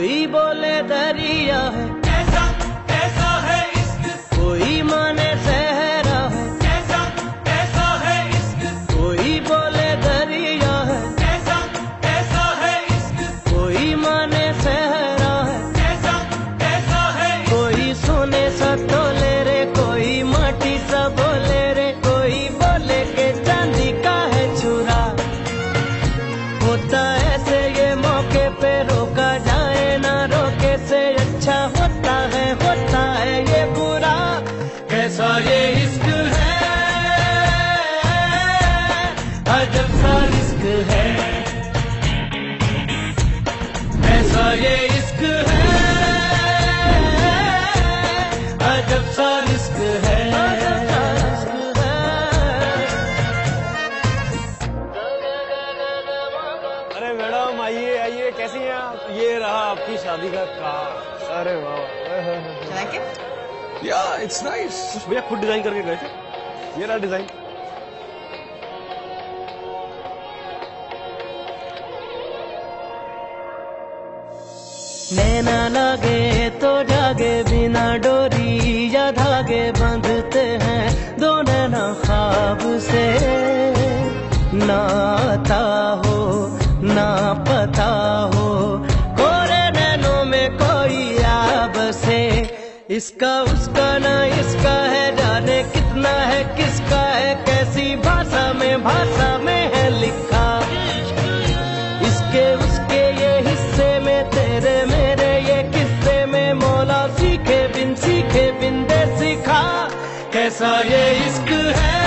कोई बोले दरिया है। ये इश्क है। अजब सा रिस्क है। अरे मैडम आइए आइए कैसी हैं आप? ये रहा आपकी शादी का कार्ड अरे वाह? या इट्स नाइस भैया खुद डिज़ाइन करके गए थे। ये रहा डिज़ाइन नैना लागे तो जागे, बिना डोरी या धागे बांधते हैं दो नैना खाब से। ना आता हो, ना पता हो, कोरे नैनों में कोई आब से। इसका, उसका ना इसका है, जाने कितना है, किसका है, कैसी भाषा में भाषा कैसा ये इश्क है।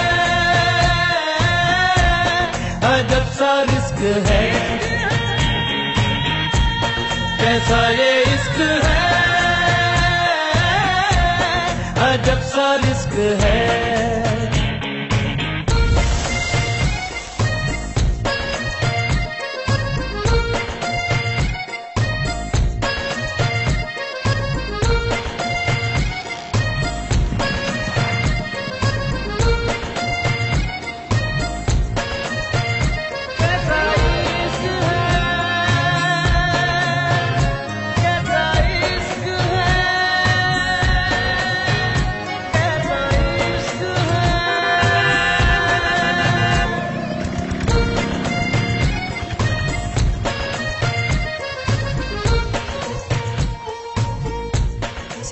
अजब सा रिस्क है। कैसा ये इश्क है। अजब सा रिस्क है।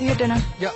See you at dinner. या